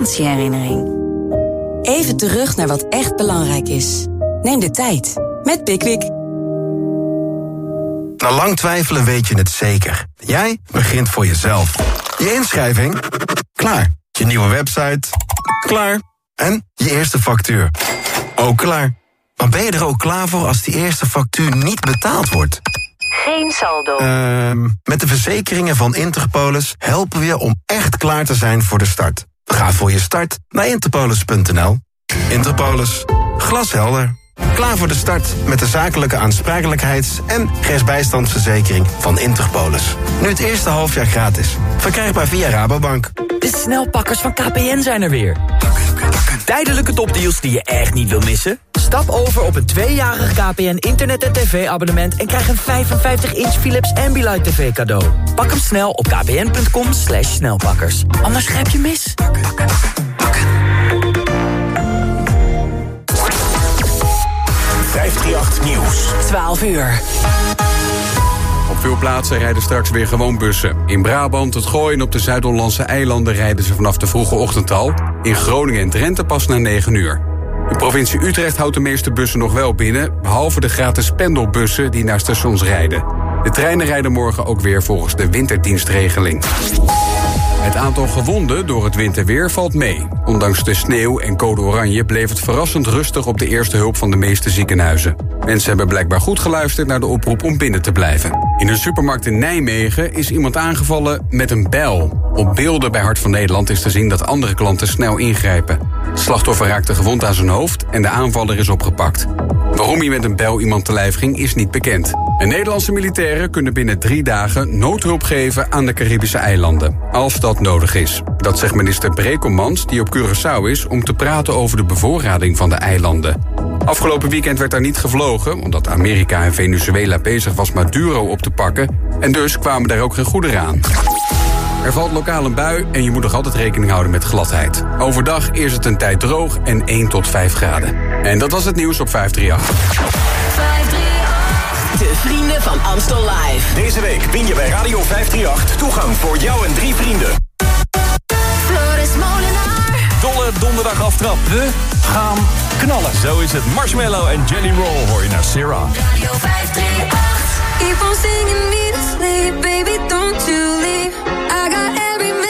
Vakantieherinnering. Even terug naar wat echt belangrijk is. Neem de tijd met Pickwick. Na lang twijfelen weet je het zeker. Jij begint voor jezelf. Je inschrijving? Klaar. Je nieuwe website? Klaar. En je eerste factuur? Ook klaar. Maar ben je er ook klaar voor als die eerste factuur niet betaald wordt? Geen saldo. Ehm met de verzekeringen van Interpolis helpen we je om echt klaar te zijn voor de start. Ga voor je start naar interpolis.nl. Interpolis. Glashelder. Klaar voor de start met de zakelijke aansprakelijkheids- en rechtsbijstandsverzekering van Interpolis. Nu het eerste halfjaar gratis. Verkrijgbaar via Rabobank. De snelpakkers van KPN zijn er weer. Tijdelijke topdeals die je echt niet wil missen? Stap over op een tweejarig KPN internet- en tv-abonnement... en krijg een 55-inch Philips Ambilight TV cadeau. Pak hem snel op kpn.com slash snelpakkers. Anders grijp je mis. 538 Nieuws. 12 uur. Op veel plaatsen rijden straks weer gewoon bussen. In Brabant, het Gooien op de Zuid-Hollandse eilanden rijden ze vanaf de vroege ochtend al. In Groningen en Drenthe pas na 9 uur. De provincie Utrecht houdt de meeste bussen nog wel binnen... behalve de gratis pendelbussen die naar stations rijden. De treinen rijden morgen ook weer volgens de winterdienstregeling. Het aantal gewonden door het winterweer valt mee. Ondanks de sneeuw en code oranje bleef het verrassend rustig op de eerste hulp van de meeste ziekenhuizen. Mensen hebben blijkbaar goed geluisterd naar de oproep om binnen te blijven. In een supermarkt in Nijmegen is iemand aangevallen met een bijl. Op beelden bij Hart van Nederland is te zien dat andere klanten snel ingrijpen. Het slachtoffer raakte gewond aan zijn hoofd en de aanvaller is opgepakt. Waarom hij met een bijl iemand te lijf ging is niet bekend. En Nederlandse militairen kunnen binnen drie dagen noodhulp geven aan de Caribische eilanden. Als nodig is. Dat zegt minister Brekelmans, die op Curaçao is... om te praten over de bevoorrading van de eilanden. Afgelopen weekend werd daar niet gevlogen... omdat Amerika en Venezuela bezig was Maduro op te pakken... en dus kwamen daar ook geen goederen aan. Er valt lokaal een bui en je moet nog altijd rekening houden met gladheid. Overdag is het een tijd droog en 1 tot 5 graden. En dat was het nieuws op 538. De vrienden van Amstel Live. Deze week win je bij Radio 538 toegang voor jou en drie vrienden. Floris Molenaar. Dolle donderdag aftrap. We gaan knallen. Zo is het. Marshmallow en Jelly Roll hoor je naar Sarah. Radio 538. Keep on singing me to sleep, baby, don't you leave. I got every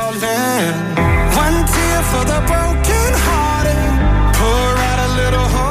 leaving. One tear for the broken hearted. Pour out a little hope.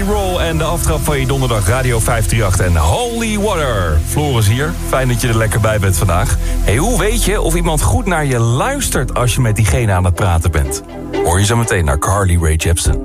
Roll en de aftrap van je donderdag Radio 538 en Holy Water. Floris hier, fijn dat je er lekker bij bent vandaag. Hey, hoe weet je of iemand goed naar je luistert als je met diegene aan het praten bent? Hoor je zo meteen naar Carly Ray Jepsen.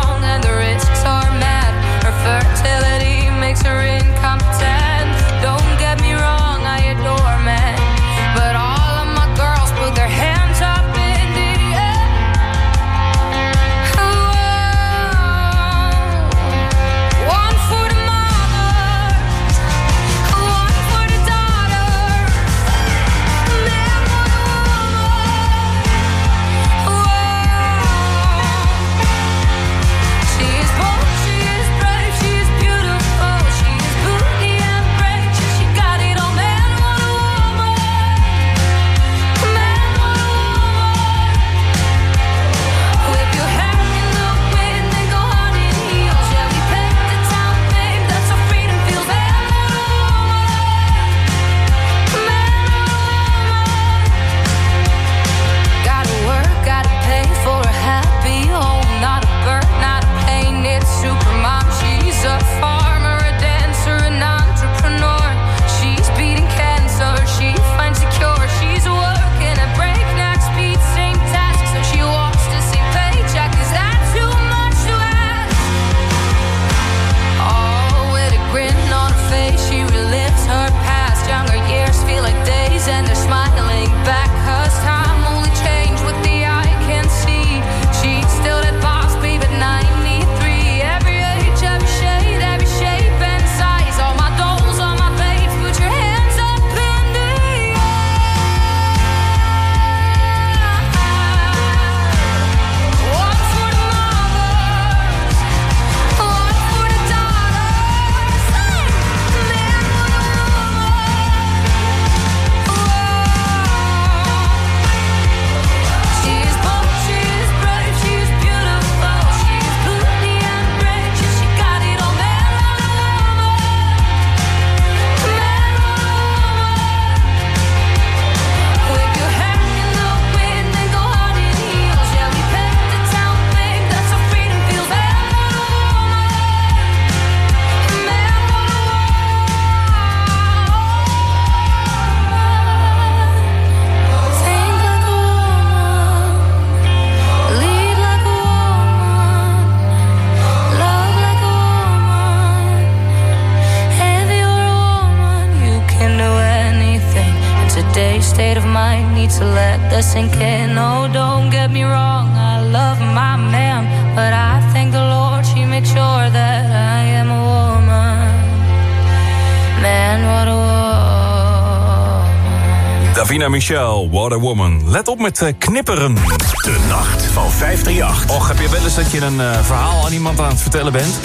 What a Woman. Let op met eh, knipperen. De nacht van 538. Och, heb je wel eens dat je een eh, verhaal aan iemand aan het vertellen bent...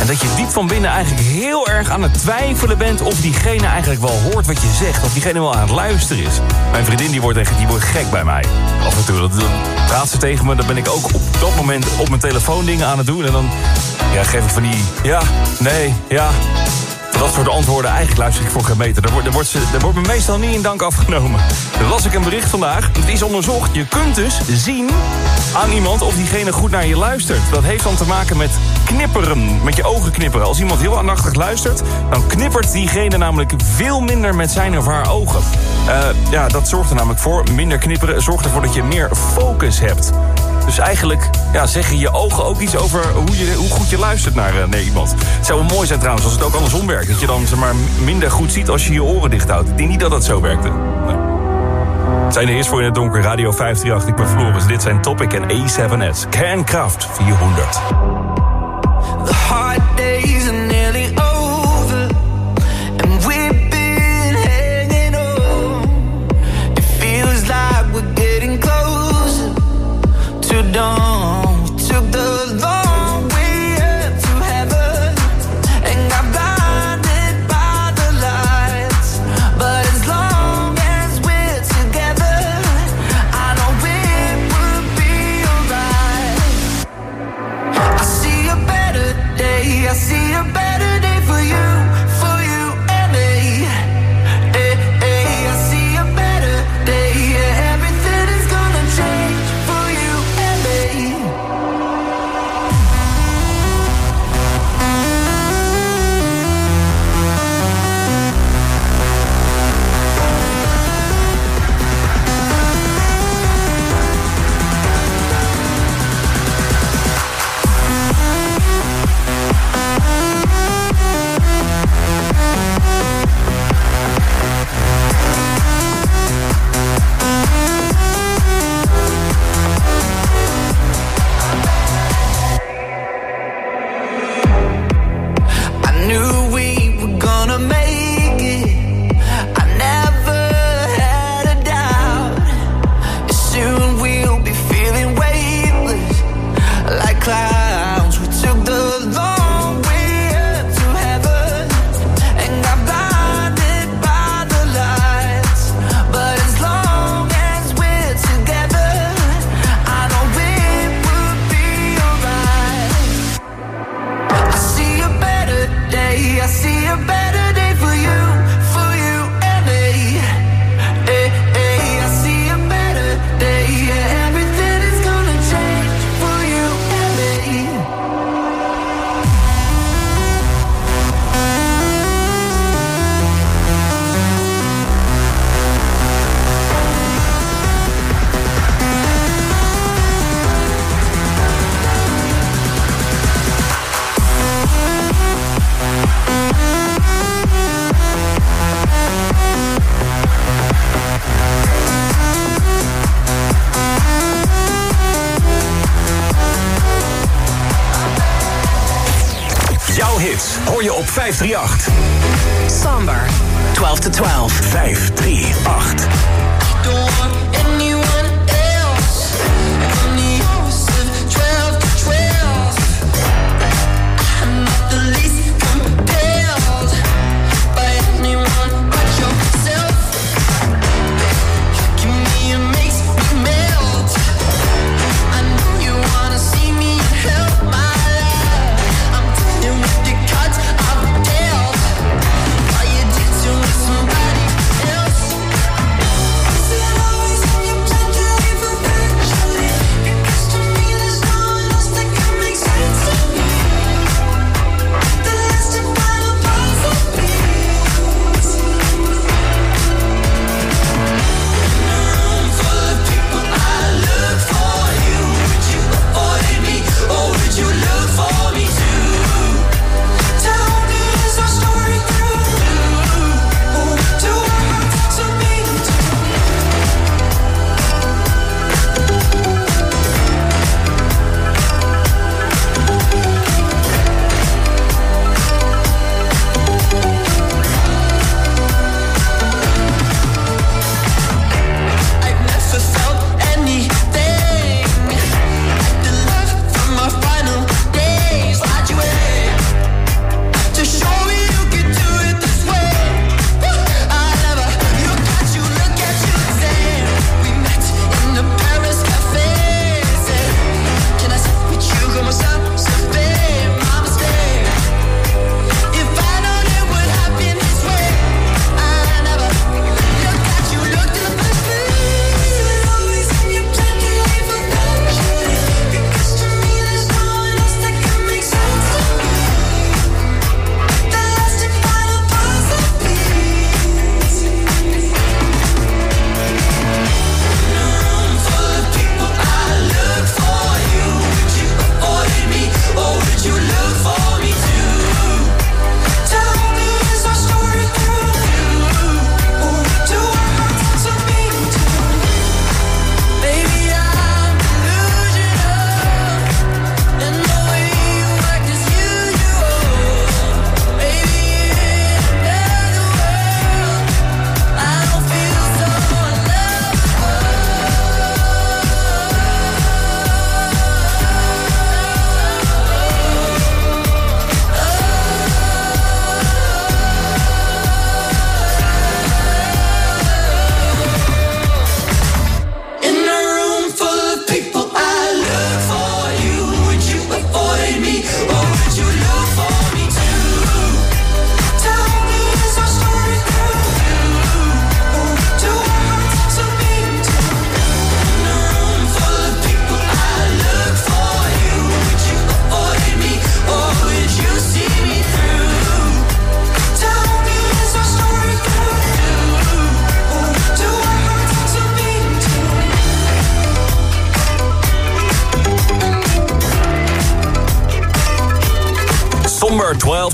en dat je diep van binnen eigenlijk heel erg aan het twijfelen bent... of diegene eigenlijk wel hoort wat je zegt, of diegene wel aan het luisteren is. Mijn vriendin die wordt, echt, die wordt gek bij mij. Af en toe dat, praat ze tegen me, dan ben ik ook op dat moment op mijn telefoon dingen aan het doen... en dan ja, geef ik van die ja, nee, ja... Dat soort antwoorden, eigenlijk luister ik voor geen meter. Daar wordt, wordt ze, wordt me meestal niet in dank afgenomen. Dan las ik een bericht vandaag. Het is onderzocht. Je kunt dus zien aan iemand of diegene goed naar je luistert. Dat heeft dan te maken met knipperen. Met je ogen knipperen. Als iemand heel aandachtig luistert... dan knippert diegene namelijk veel minder met zijn of haar ogen. Eh, ja, dat zorgt er namelijk voor. Minder knipperen zorgt ervoor dat je meer focus hebt. Dus eigenlijk ja, zeggen je ogen ook iets over hoe, je, hoe goed je luistert naar, eh, naar iemand. Het zou wel mooi zijn trouwens als het ook andersom werkt. Dat je dan zeg maar, minder goed ziet als je je oren dicht houdt. Ik denk niet dat dat zo werkte. Nee. Het zijn de eerst voor in het donker. Radio 538, ik ben Floris. Dit zijn Topic en A7S. Kernkraft 400. The hard dawn.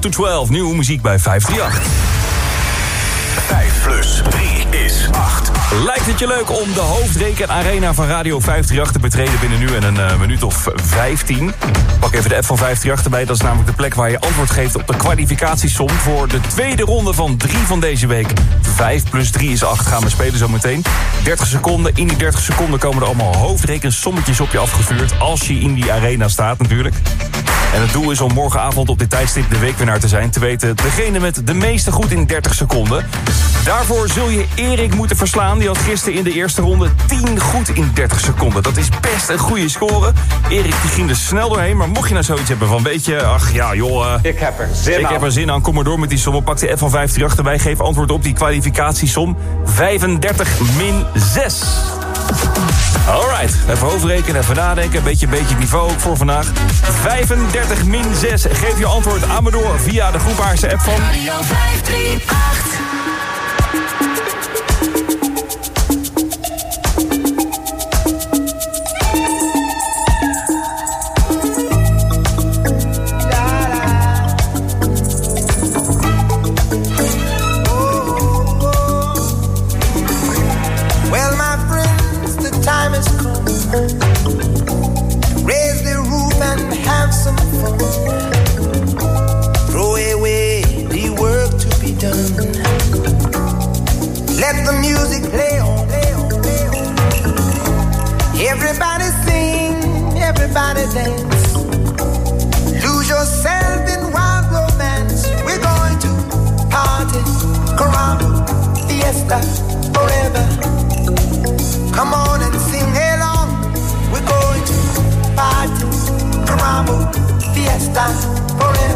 To 12, nieuwe muziek bij 538. 5 plus 3 is 8. Lijkt het je leuk om de hoofdreken arena van Radio 538 te betreden binnen nu en een eh, minuut of 15? Pak even de app van 538 erbij. Dat is namelijk de plek waar je antwoord geeft op de kwalificatiesom... voor de tweede ronde van 3 van deze week. 5 plus 3 is 8 gaan we spelen zo meteen. 30 seconden. In die 30 seconden komen er allemaal hoofdrekensommetjes op je afgevuurd... als je in die arena staat natuurlijk. En het doel is om morgenavond op dit tijdstip de weekwinnaar te zijn. Te weten, degene met de meeste goed in 30 seconden. Daarvoor zul je Erik moeten verslaan. Die had gisteren in de eerste ronde 10 goed in 30 seconden. Dat is best een goede score. Erik die ging er snel doorheen. Maar mocht je nou zoiets hebben van, weet je, ach ja joh... eh, Ik heb er zin ik aan. heb er zin aan, kom maar door met die som. Pak de F van 538 erbij, geef antwoord op die kwalificatiesom. 35 min 6. Alright, even hoofdrekenen, even nadenken. Een beetje, beetje niveau ook voor vandaag. 35 min 6. Geef je antwoord aan me door via de groepaarse app van... Radio 538. Lose yourself in wild romance. We're going to party, fiesta, forever. Come on and sing along. We're going to party, fiesta, forever.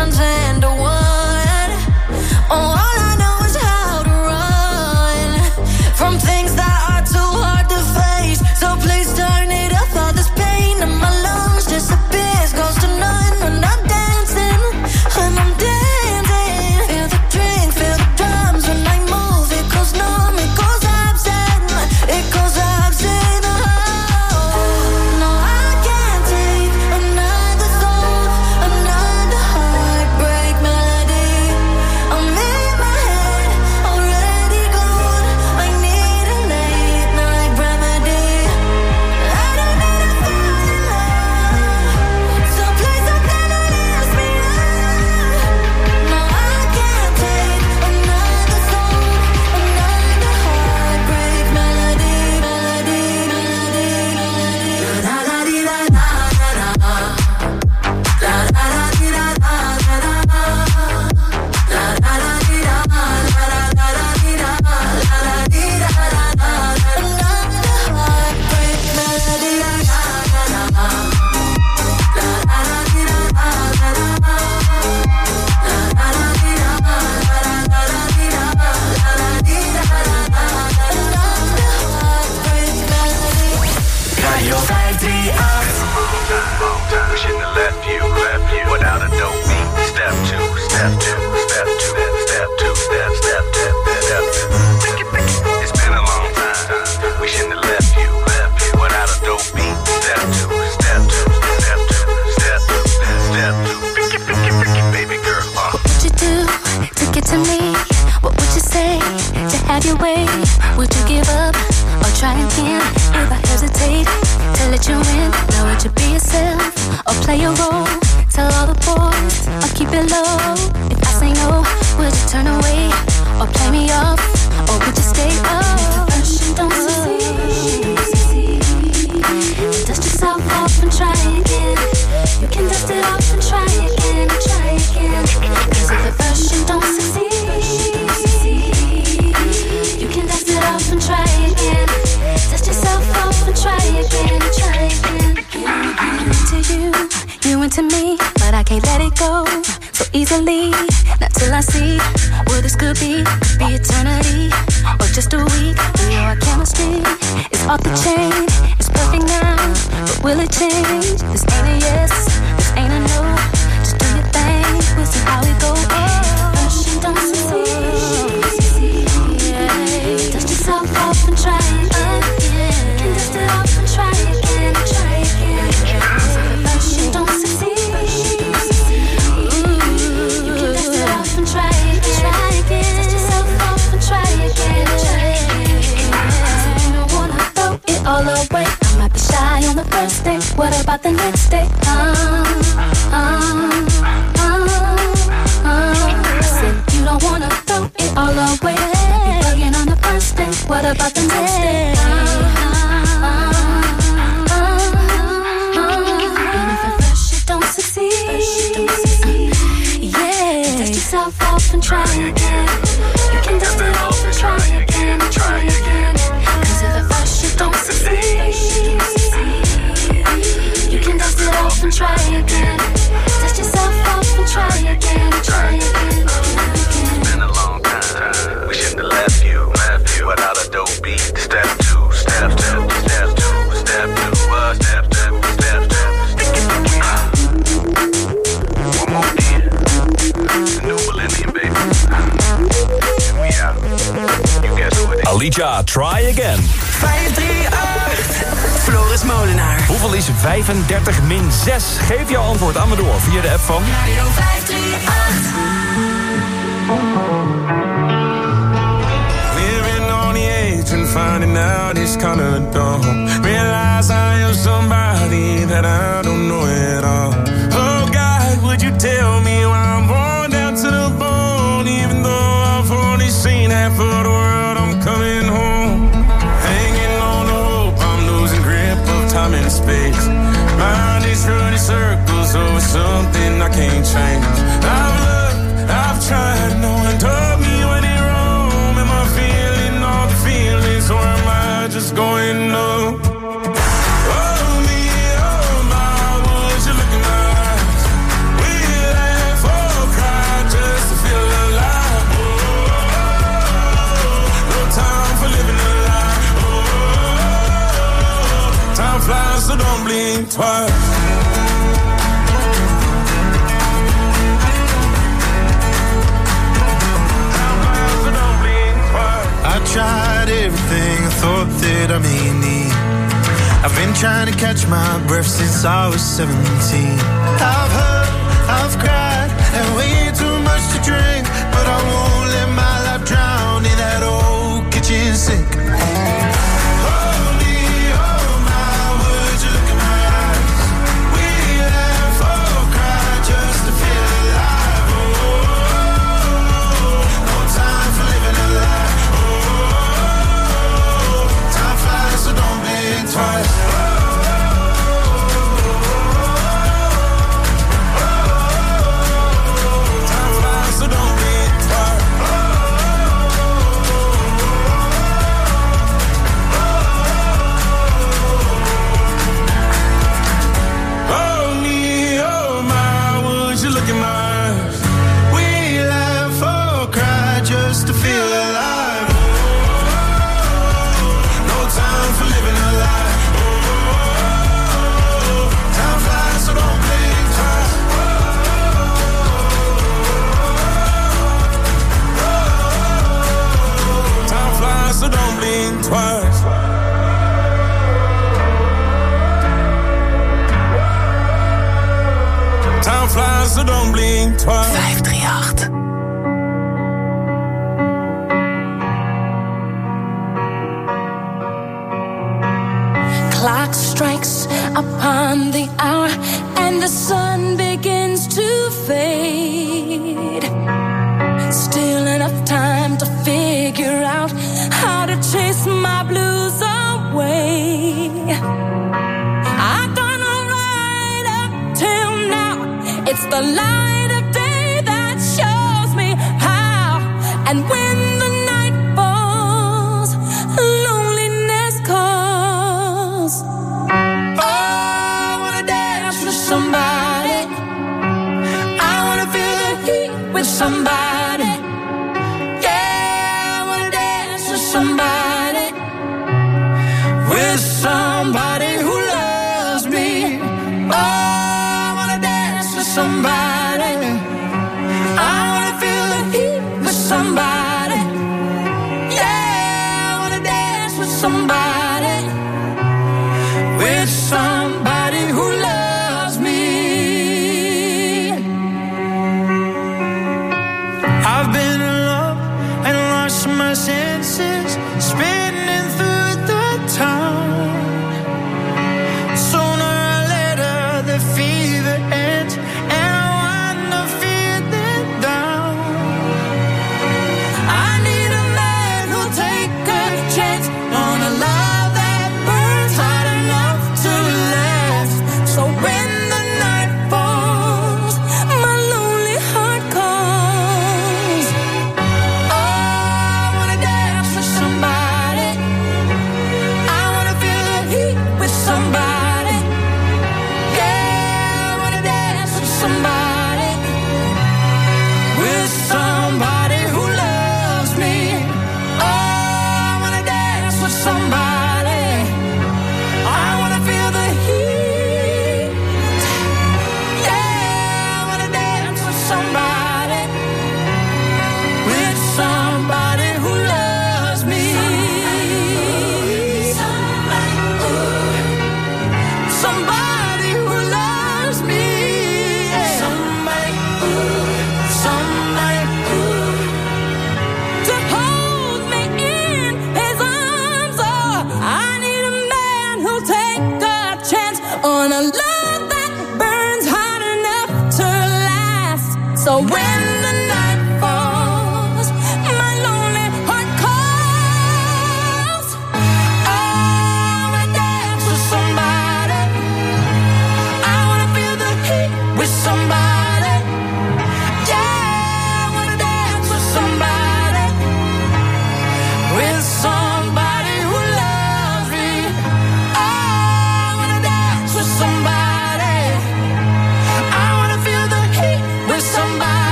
sometimes me, what would you say to have your way? Would you give up or try again? If I hesitate to let you in, now would you be yourself or play a role? Tell all the boys or keep it low. If I say no, would you turn away or play me off? Or would you stay up? You don't succeed. Dust yourself off and try again. You can dust it off and try you into me, but I can't let it go so easily. Not till I see what this could be, could be eternity or just a week. We know our chemistry is off the chain. It's perfect now, but will it change? This ain't a yes, this ain't a no. Just do your thing, we'll see how it goes. First day. What about the next day? Um, um, um, um. Said you don't wanna throw it all away. Be bugging on the first day. What about the next day? Um, um, um, um. And if at first you don't succeed, yeah, dust yourself off and try again. Alicia, try again. 538. Floris Molenaar. Hoeveel is 35 min 6? Geef jouw antwoord aan me door via de app van... Radio 538. Living on the edge and finding out it's kinda dumb. Realize I am somebody that I don't know at all. Oh God, would you tell me why change. I've looked, I've tried, no one told me when it wrong. Am I feeling all the feelings, or am I just going numb? Oh, me, oh, my, I may need. I've been trying to catch my breath since I was 17. I've hurt, I've cried, and way too much to drink. Somebody.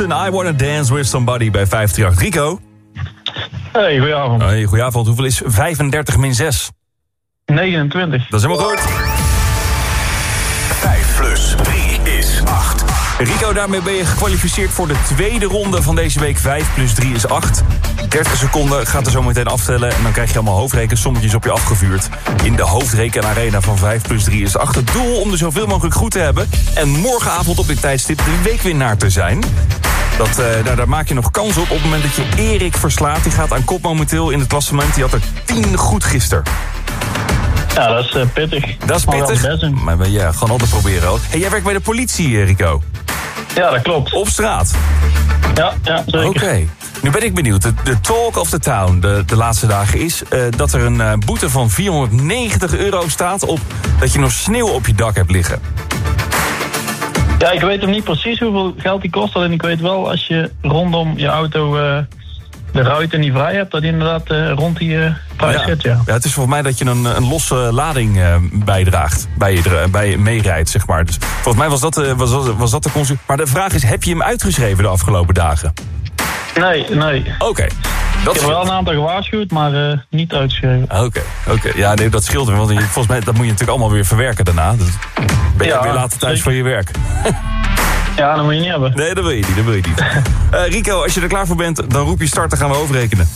Houston, I Wanna Dance With Somebody bij 538. Rico? Hey, goedenavond. Hey, goedenavond. Hoeveel is 35 min 6? 29. Dat is helemaal goed. 5 plus 3 is 8. Rico, daarmee ben je gekwalificeerd voor de tweede ronde van deze week. 5 plus 3 is 8. 30 seconden gaat er zo meteen aftellen. En dan krijg je allemaal hoofdrekensommetjes op je afgevuurd. In de hoofdrekenarena van 5 plus 3 is 8. Het doel om er zoveel mogelijk goed te hebben. En morgenavond op dit tijdstip de weekwinnaar te zijn. Dat, eh, daar, daar maak je nog kans op op het moment dat je Erik verslaat. Die gaat aan kop momenteel in het klassement. Die had er 10 goed gisteren. Ja, dat is eh, pittig. Dat is pittig. Maar ja, gewoon altijd proberen ook. Hey, jij werkt bij de politie, Rico. Ja, dat klopt. Op straat. Ja, ja zeker. Oké. Nu ben ik benieuwd. De, de talk of the town de, de laatste dagen is eh, dat er een boete van 490 euro staat op dat je nog sneeuw op je dak hebt liggen. Ja, ik weet nog niet precies hoeveel geld die kost. Alleen ik weet wel, als je rondom je auto eh, de ruiten niet vrij hebt... dat die inderdaad eh, rond die eh prijs ja. Ja, het is volgens mij dat je een, een losse lading bijdraagt. Bij je, bij je meerijdt, zeg maar. Dus volgens mij was dat, was, was, was dat de consequentie. Maar de vraag is, heb je hem uitgeschreven de afgelopen dagen? Nee, nee. Oké. Ik heb er wel een aantal gewaarschuwd, maar eh, niet uitgeschreven. Oké, oké. Ja, nee, dat scheelt weer. Want je- volgens mij dat moet je natuurlijk allemaal weer verwerken daarna. Dus ben je Ja, weer later thuis voor je werk. Ja, dat moet je niet hebben. Nee, dat wil je niet, dat wil je niet. Eh, Rico, als je er klaar voor bent, dan roep je start, dan gaan we overrekenen.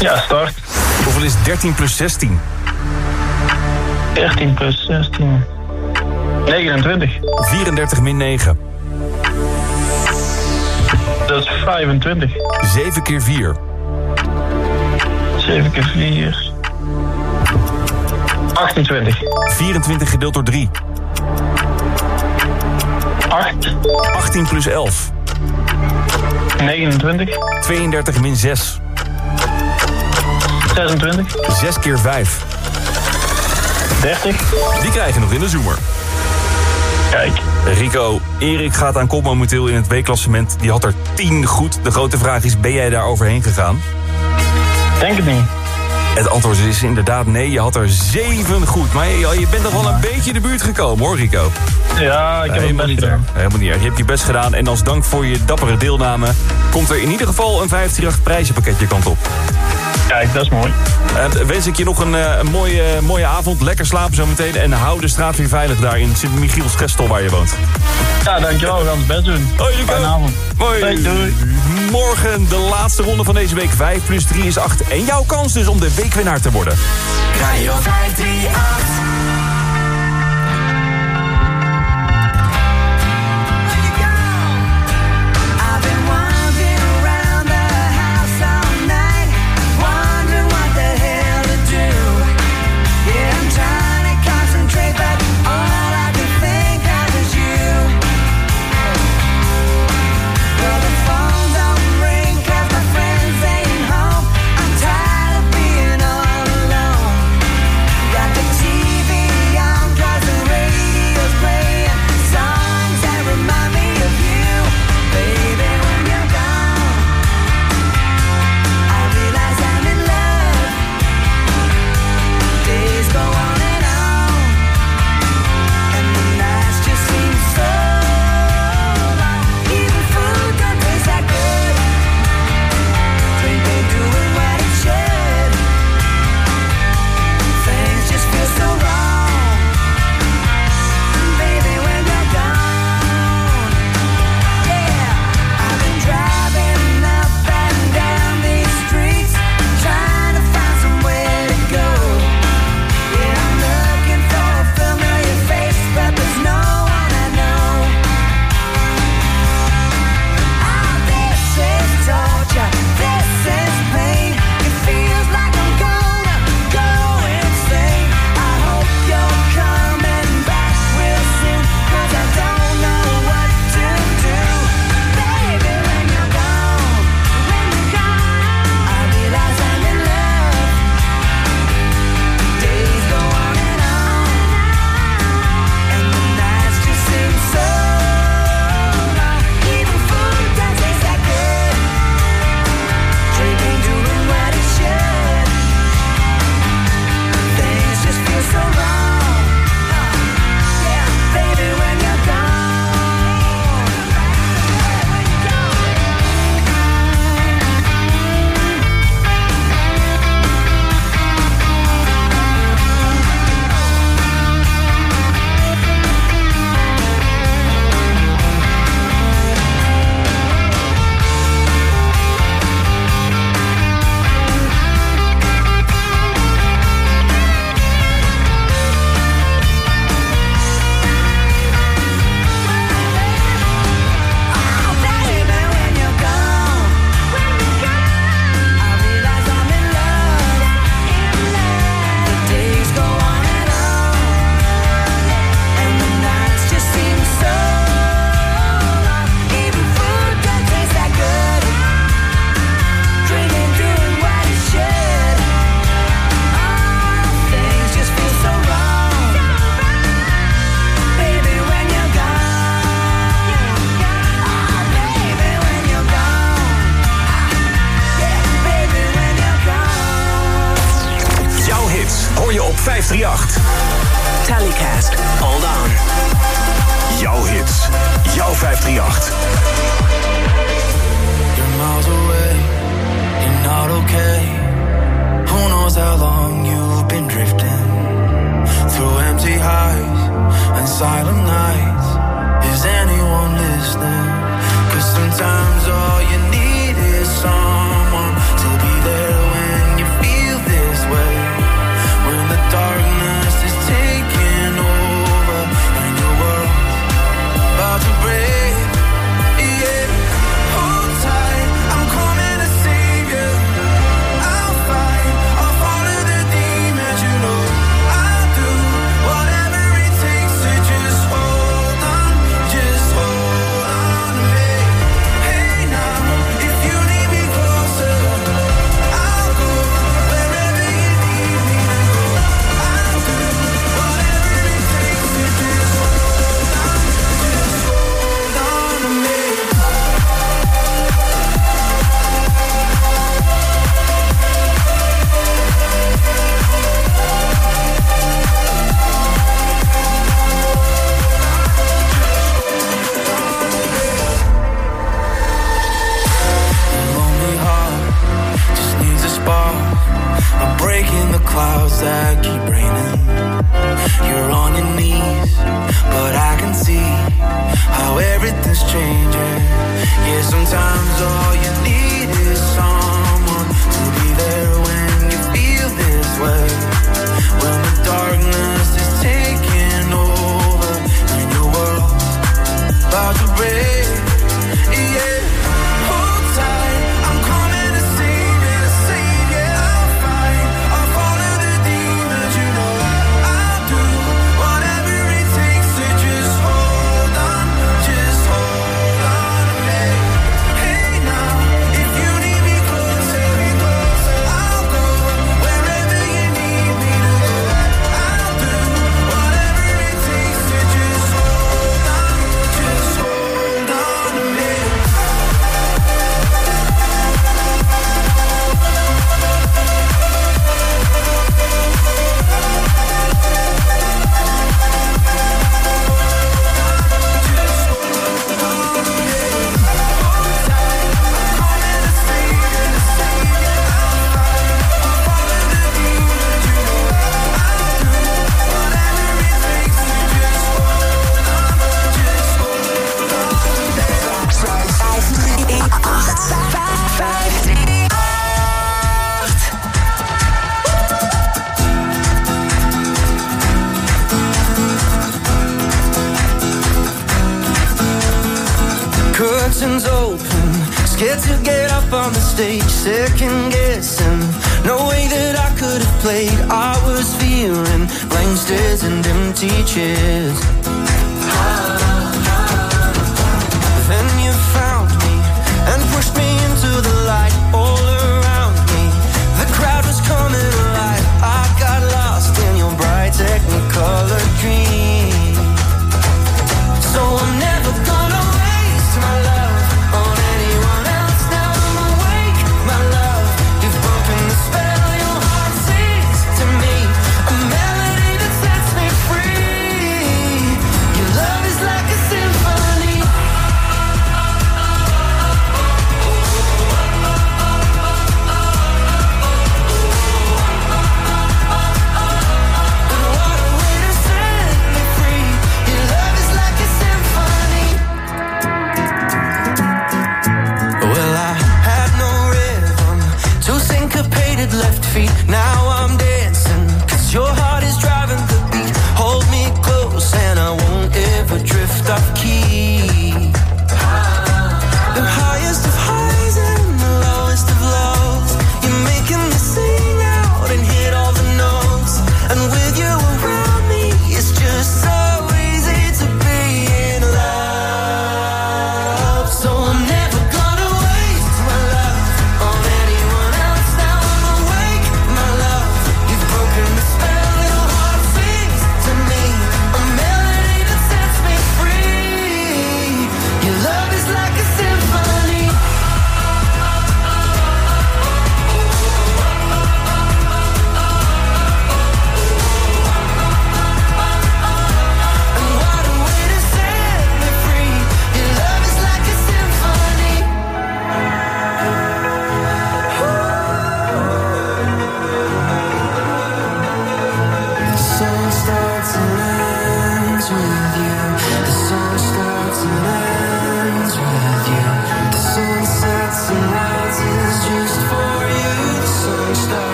Ja, start. Hoeveel is 13 plus 16? 13 plus 16. 29. 34 min 9. Dat is 25. 7 keer 4. 7 keer 4. 28. 24 gedeeld door 3. 8. 18 plus 11. 29. 32 min 6. 26. 6 keer 5. 30. Die krijg je nog in de zoomer. Kijk. Rico, Erik gaat aan kop momenteel in het W-klassement. Die had er 10 goed. De grote vraag is, ben jij daar overheen gegaan? Denk het niet. Het antwoord is inderdaad nee, je had er 7 goed. Maar je, je bent toch wel een beetje in de buurt gekomen hoor, Rico. Ja, ik heb het best niet gedaan. Helemaal niet erg. Je hebt je best gedaan. En als dank voor je dappere deelname... komt er in ieder geval een 538 prijzenpakketje kant op. Kijk, dat is mooi. En wens ik je nog een, eh, een mooie, mooie avond. Lekker slapen zo meteen. En hou de straat weer veilig daar in Sint-Michiels Gestel waar je woont. Ja, dankjewel. We gaan ons best doen. Hoi Rico. Fijne avond. Hoi. Doei, doei. Morgen de laatste ronde van deze week. 5 plus 3 is 8. En jouw kans dus om de weekwinnaar te worden. Radio 538.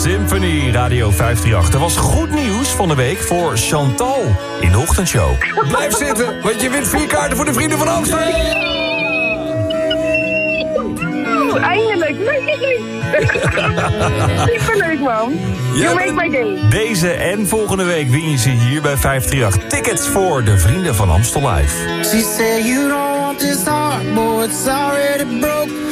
Symphony, Radio 538. Er was goed nieuws van de week voor Chantal in de ochtendshow. Blijf zitten, want je wint vier kaarten voor de Vrienden van Amsterdam. eindelijk. Leuk, leuk, leuk. Superleuk, man. You make my day. Deze en volgende week win je ze hier bij 538. Tickets voor de Vrienden van Amstel Live. She said you don't want this heart, boy, it's already broke.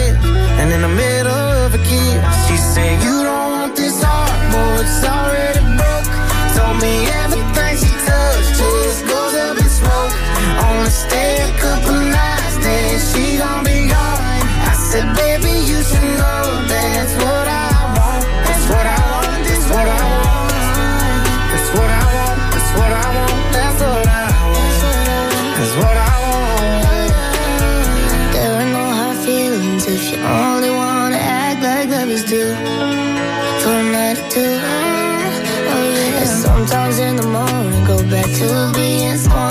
If you only wanna act like lovers do. For a night or two. Oh yeah. And sometimes in the morning, go back to being someone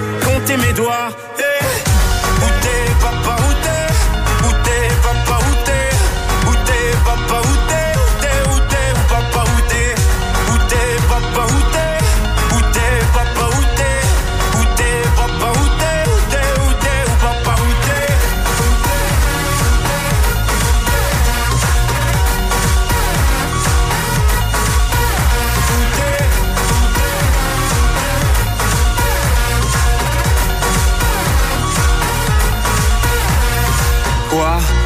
Comptez mes doigts. Eh,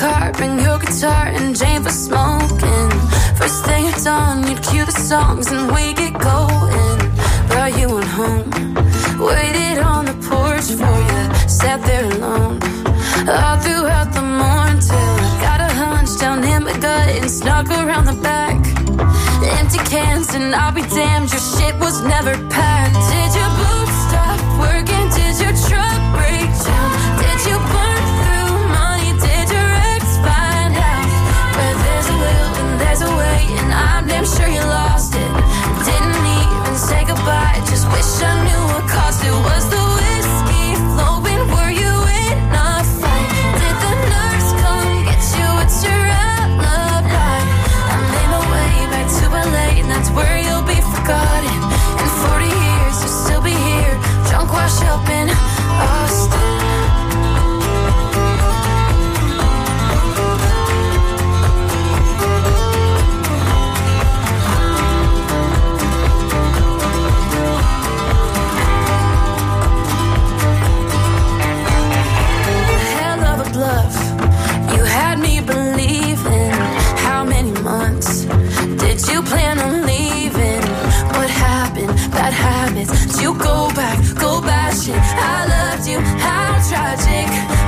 Car, bring your guitar, and Jane for smoking. First thing at dawn, you'd cue the songs, and we get going. Brought you on home. Waited on the porch for you. Sat there alone. All throughout the morn till I got a hunch down in my gut and snuck around the back. Empty cans and I'll be damned, your shit was never packed. magic.